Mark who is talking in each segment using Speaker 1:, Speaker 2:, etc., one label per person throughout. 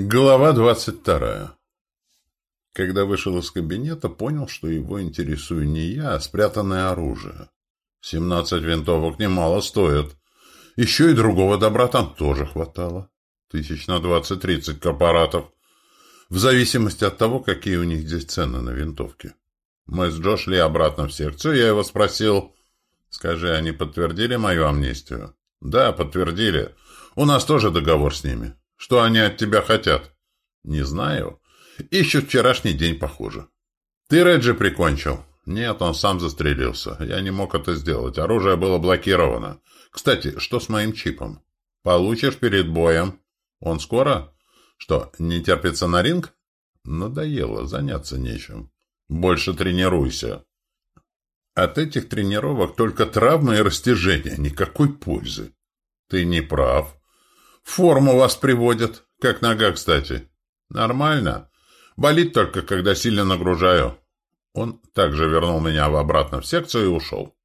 Speaker 1: Глава двадцать вторая. Когда вышел из кабинета, понял, что его интересую не я, а спрятанное оружие. Семнадцать винтовок немало стоят. Еще и другого добра там тоже хватало. Тысяч на двадцать-тридцать корпоратов. В зависимости от того, какие у них здесь цены на винтовки. Мы с Джо шли обратно в секцию, я его спросил, «Скажи, они подтвердили мою амнистию?» «Да, подтвердили. У нас тоже договор с ними». Что они от тебя хотят? Не знаю. Ищут вчерашний день, похоже. Ты Реджи прикончил? Нет, он сам застрелился. Я не мог это сделать. Оружие было блокировано. Кстати, что с моим чипом? Получишь перед боем. Он скоро? Что, не терпится на ринг? Надоело, заняться нечем. Больше тренируйся. От этих тренировок только травмы и растяжения, никакой пользы. Ты не прав. Форму вас приводят. Как нога, кстати. Нормально. Болит только, когда сильно нагружаю. Он также вернул меня обратно в секцию и ушел.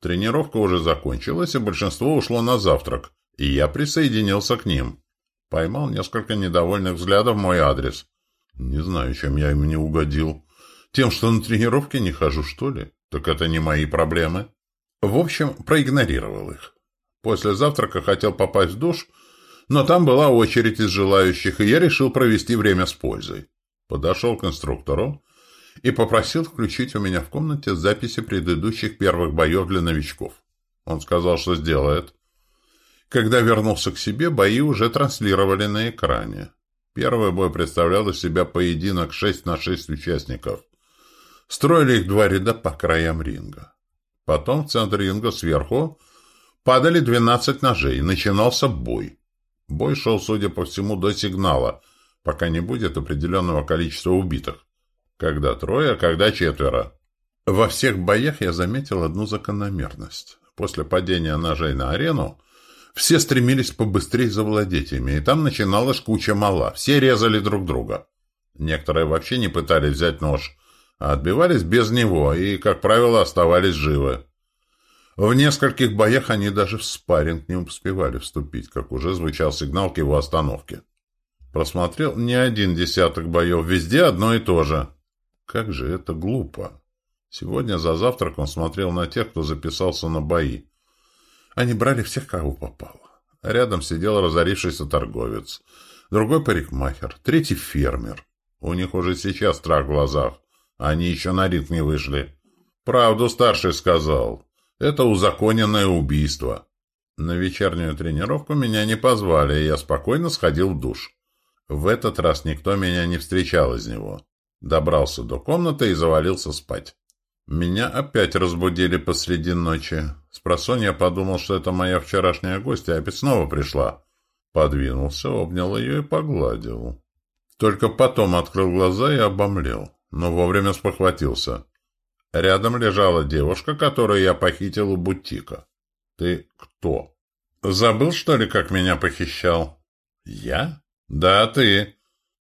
Speaker 1: Тренировка уже закончилась, и большинство ушло на завтрак, и я присоединился к ним. Поймал несколько недовольных взглядов в мой адрес. Не знаю, чем я им не угодил. Тем, что на тренировке не хожу, что ли? Так это не мои проблемы. В общем, проигнорировал их. После завтрака хотел попасть в душ — но там была очередь из желающих, и я решил провести время с пользой. Подошел к инструктору и попросил включить у меня в комнате записи предыдущих первых боев для новичков. Он сказал, что сделает. Когда вернулся к себе, бои уже транслировали на экране. Первый бой представлял из себя поединок 6 на 6 участников. Строили их два ряда по краям ринга. Потом в центр ринга сверху падали 12 ножей, начинался бой. Бой шел, судя по всему, до сигнала, пока не будет определенного количества убитых. Когда трое, когда четверо. Во всех боях я заметил одну закономерность. После падения ножей на арену все стремились побыстрее завладеть ими, и там начиналась куча мала. Все резали друг друга. Некоторые вообще не пытались взять нож, а отбивались без него и, как правило, оставались живы. В нескольких боях они даже в спарринг не успевали вступить, как уже звучал сигнал к его остановке. Просмотрел не один десяток боев, везде одно и то же. Как же это глупо. Сегодня за завтраком смотрел на тех, кто записался на бои. Они брали всех, кого попало. Рядом сидел разорившийся торговец, другой парикмахер, третий фермер. У них уже сейчас страх в глазах, они еще на ринг не вышли. Правду старший сказал. Это узаконенное убийство. На вечернюю тренировку меня не позвали, и я спокойно сходил в душ. В этот раз никто меня не встречал из него. Добрался до комнаты и завалился спать. Меня опять разбудили посреди ночи. Спросонья подумал, что это моя вчерашняя гостья опять снова пришла. Подвинулся, обнял ее и погладил. Только потом открыл глаза и обомлел, но вовремя спохватился. Рядом лежала девушка, которую я похитил у бутика. Ты кто? Забыл, что ли, как меня похищал? Я? Да, ты.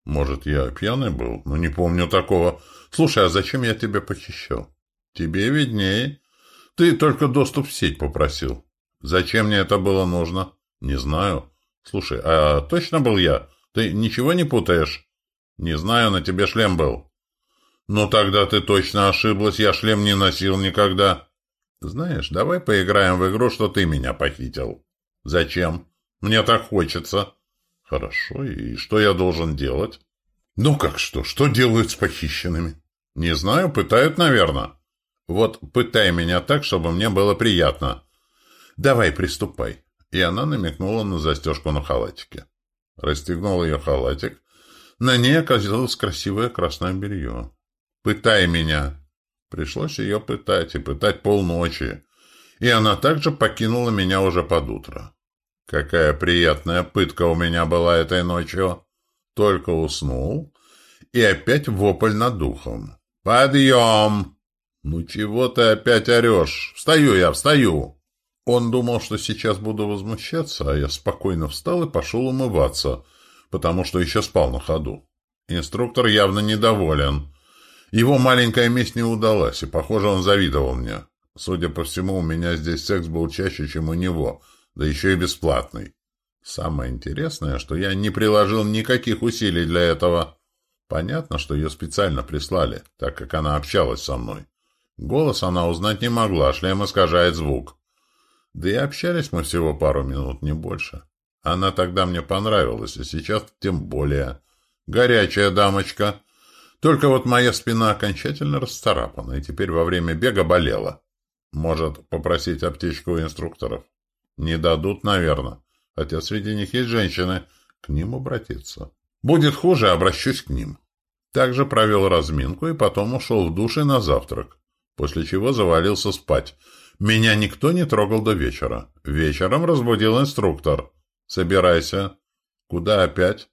Speaker 1: Может, я пьяный был, но не помню такого. Слушай, а зачем я тебя похищал? Тебе виднее. Ты только доступ в сеть попросил. Зачем мне это было нужно? Не знаю. Слушай, а точно был я? Ты ничего не путаешь? Не знаю, на тебе шлем был. «Ну тогда ты точно ошиблась, я шлем не носил никогда». «Знаешь, давай поиграем в игру, что ты меня похитил». «Зачем? Мне так хочется». «Хорошо, и что я должен делать?» «Ну как что? Что делают с похищенными?» «Не знаю, пытают, наверное». «Вот пытай меня так, чтобы мне было приятно». «Давай, приступай». И она намекнула на застежку на халатике. Расстегнул ее халатик. На ней оказалось красивое красное белье. Пытай меня. Пришлось ее пытать, и пытать полночи. И она также покинула меня уже под утро. Какая приятная пытка у меня была этой ночью. Только уснул, и опять вопль над духом. «Подъем!» «Ну чего ты опять орешь? Встаю я, встаю!» Он думал, что сейчас буду возмущаться, а я спокойно встал и пошел умываться, потому что еще спал на ходу. Инструктор явно недоволен. Его маленькая месть не удалась, и, похоже, он завидовал мне. Судя по всему, у меня здесь секс был чаще, чем у него, да еще и бесплатный. Самое интересное, что я не приложил никаких усилий для этого. Понятно, что ее специально прислали, так как она общалась со мной. Голос она узнать не могла, шлем искажает звук. Да и общались мы всего пару минут, не больше. Она тогда мне понравилась, и сейчас тем более. Горячая дамочка. Только вот моя спина окончательно расцарапана, и теперь во время бега болела. Может, попросить аптечку у инструкторов? Не дадут, наверное. Хотя среди них есть женщины. К ним обратиться. Будет хуже, обращусь к ним. Также провел разминку и потом ушел в душ и на завтрак. После чего завалился спать. Меня никто не трогал до вечера. Вечером разбудил инструктор. «Собирайся». «Куда опять?»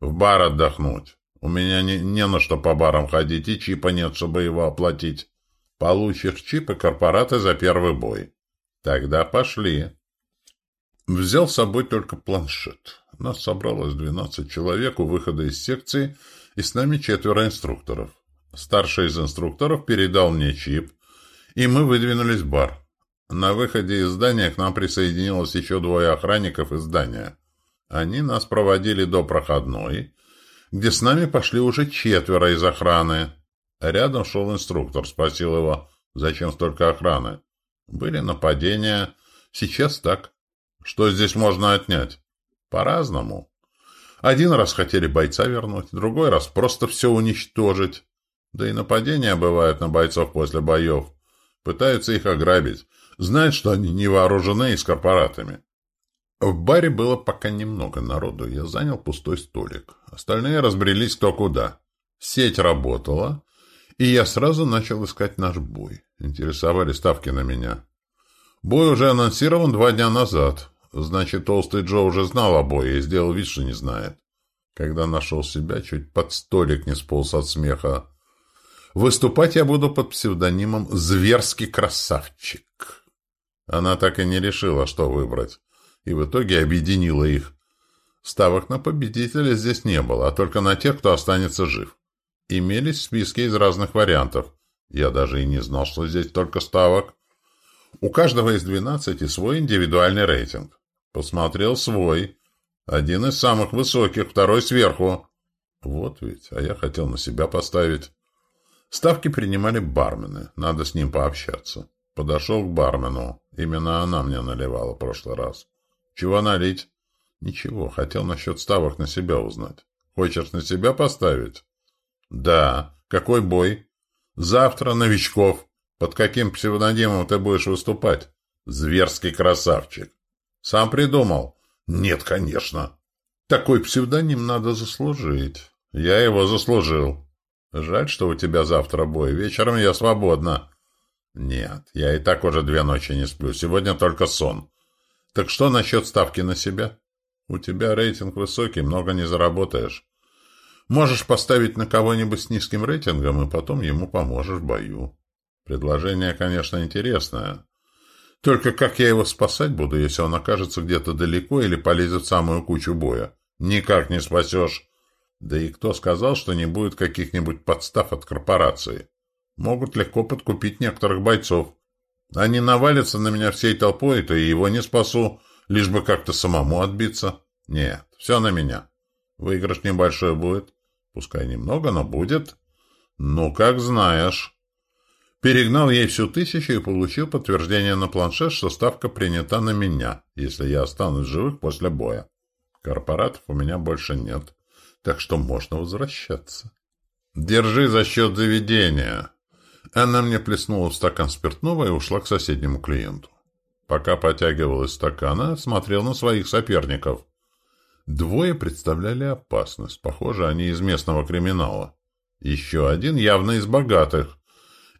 Speaker 1: «В бар отдохнуть. У меня не, не на что по барам ходить, и чипа нет, чтобы его оплатить. Получишь чип и корпораты за первый бой. Тогда пошли». Взял с собой только планшет. Нас собралось 12 человек у выхода из секции, и с нами четверо инструкторов. Старший из инструкторов передал мне чип, и мы выдвинулись в бар. На выходе из здания к нам присоединилось еще двое охранников из здания. Они нас проводили до проходной, где с нами пошли уже четверо из охраны. Рядом шел инструктор, спросил его, зачем столько охраны. Были нападения, сейчас так. Что здесь можно отнять? По-разному. Один раз хотели бойца вернуть, другой раз просто все уничтожить. Да и нападения бывают на бойцов после боев. Пытаются их ограбить. Знают, что они не вооружены и с корпоратами. В баре было пока немного народу. Я занял пустой столик. Остальные разбрелись кто куда. Сеть работала, и я сразу начал искать наш бой. Интересовали ставки на меня. Бой уже анонсирован два дня назад. Значит, Толстый Джо уже знал о бое и сделал вид, что не знает. Когда нашел себя, чуть под столик не сполз от смеха. Выступать я буду под псевдонимом «Зверский красавчик». Она так и не решила, что выбрать, и в итоге объединила их. Ставок на победителя здесь не было, а только на тех, кто останется жив. Имелись списки из разных вариантов. Я даже и не знал, что здесь только ставок. У каждого из двенадцати свой индивидуальный рейтинг. Посмотрел свой. Один из самых высоких, второй сверху. Вот ведь, а я хотел на себя поставить. Ставки принимали бармены. Надо с ним пообщаться. Подошел к бармену. Именно она мне наливала в прошлый раз. Чего налить? Ничего, хотел насчет ставок на себя узнать. Хочешь на себя поставить? Да. Какой бой? Завтра новичков. Под каким псевдонимом ты будешь выступать? Зверский красавчик. Сам придумал? Нет, конечно. Такой псевдоним надо заслужить. Я его заслужил. Жаль, что у тебя завтра бой. Вечером я свободна. Нет, я и так уже две ночи не сплю. Сегодня только сон. Так что насчет ставки на себя? У тебя рейтинг высокий, много не заработаешь. Можешь поставить на кого-нибудь с низким рейтингом, и потом ему поможешь в бою. Предложение, конечно, интересное. Только как я его спасать буду, если он окажется где-то далеко или полезет в самую кучу боя? Никак не спасешь. Да и кто сказал, что не будет каких-нибудь подстав от корпорации? Могут легко подкупить некоторых бойцов. Они навалятся на меня всей толпой, то и его не спасу, лишь бы как-то самому отбиться. Нет, все на меня. Выигрыш небольшой будет. Пускай немного, но будет. Ну, как знаешь. Перегнал ей всю тысячу и получил подтверждение на планшет, что ставка принята на меня, если я останусь живых после боя. Корпоратов у меня больше нет так что можно возвращаться. «Держи за счет заведения!» Она мне плеснула в стакан спиртного и ушла к соседнему клиенту. Пока потягивала из стакана, смотрел на своих соперников. Двое представляли опасность. Похоже, они из местного криминала. Еще один явно из богатых.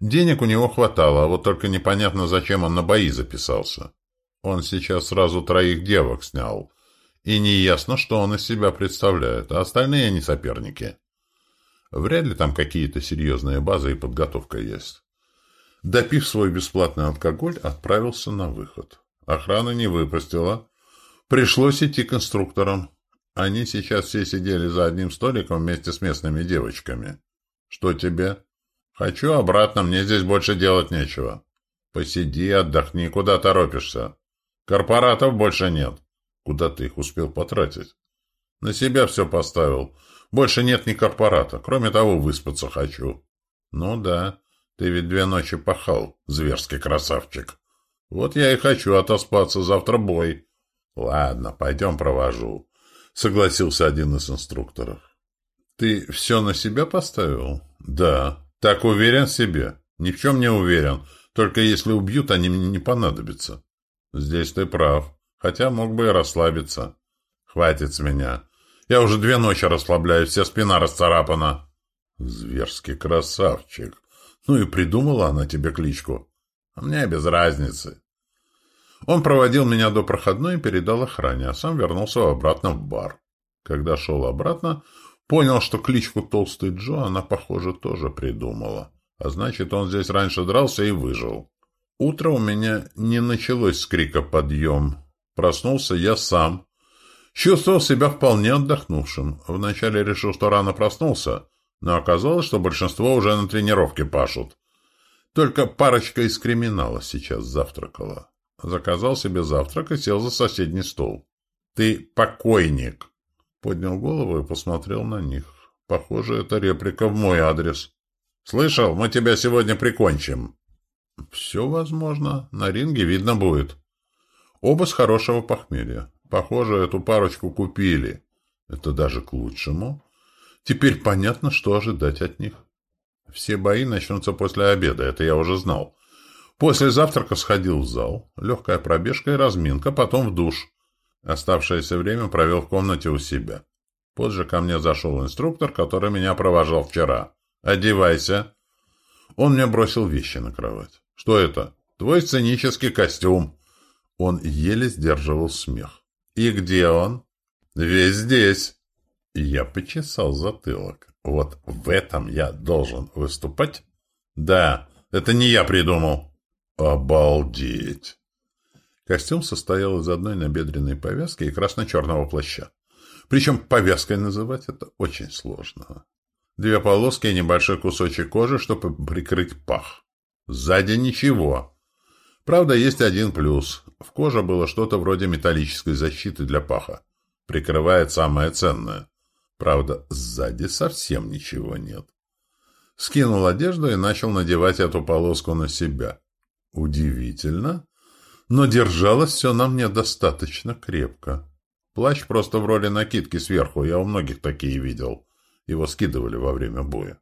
Speaker 1: Денег у него хватало, а вот только непонятно, зачем он на бои записался. Он сейчас сразу троих девок снял, и неясно, что он из себя представляет, а остальные не соперники. Вряд ли там какие-то серьезные базы и подготовка есть. Допив свой бесплатный алкоголь, отправился на выход. Охрана не выпустила. Пришлось идти к инструкторам. Они сейчас все сидели за одним столиком вместе с местными девочками. «Что тебе?» «Хочу обратно, мне здесь больше делать нечего». «Посиди, отдохни, куда торопишься?» «Корпоратов больше нет». Куда ты их успел потратить? На себя все поставил. Больше нет ни корпората. Кроме того, выспаться хочу. Ну да, ты ведь две ночи пахал, зверский красавчик. Вот я и хочу отоспаться, завтра бой. Ладно, пойдем провожу. Согласился один из инструкторов. Ты все на себя поставил? Да. Так уверен в себе? Ни в чем не уверен. Только если убьют, они мне не понадобятся. Здесь ты прав. Хотя мог бы и расслабиться. Хватит с меня. Я уже две ночи расслабляюсь, вся спина расцарапана. Зверский красавчик. Ну и придумала она тебе кличку. А мне без разницы. Он проводил меня до проходной и передал охране, а сам вернулся обратно в бар. Когда шел обратно, понял, что кличку Толстый Джо она, похоже, тоже придумала. А значит, он здесь раньше дрался и выжил. Утро у меня не началось с крика «подъем». Проснулся я сам. Чувствовал себя вполне отдохнувшим. Вначале решил, что рано проснулся, но оказалось, что большинство уже на тренировке пашут. Только парочка из криминала сейчас завтракала. Заказал себе завтрак и сел за соседний стол. «Ты покойник!» Поднял голову и посмотрел на них. Похоже, это реплика в мой адрес. «Слышал, мы тебя сегодня прикончим!» «Все возможно. На ринге видно будет». Оба с хорошего похмелья. Похоже, эту парочку купили. Это даже к лучшему. Теперь понятно, что ожидать от них. Все бои начнутся после обеда, это я уже знал. После завтрака сходил в зал, легкая пробежка и разминка, потом в душ. Оставшееся время провел в комнате у себя. Позже ко мне зашел инструктор, который меня провожал вчера. «Одевайся». Он мне бросил вещи на кровать. «Что это?» «Твой сценический костюм». Он еле сдерживал смех. «И где он?» «Весь здесь». Я почесал затылок. «Вот в этом я должен выступать?» «Да, это не я придумал». Обалдеть! Костюм состоял из одной набедренной повязки и красно-черного плаща. Причем повязкой называть это очень сложно. Две полоски и небольшой кусочек кожи, чтобы прикрыть пах. Сзади ничего. Правда, есть один плюс. В коже было что-то вроде металлической защиты для паха. Прикрывает самое ценное. Правда, сзади совсем ничего нет. Скинул одежду и начал надевать эту полоску на себя. Удивительно, но держалось все на мне достаточно крепко. Плащ просто в роли накидки сверху, я у многих такие видел. Его скидывали во время боя.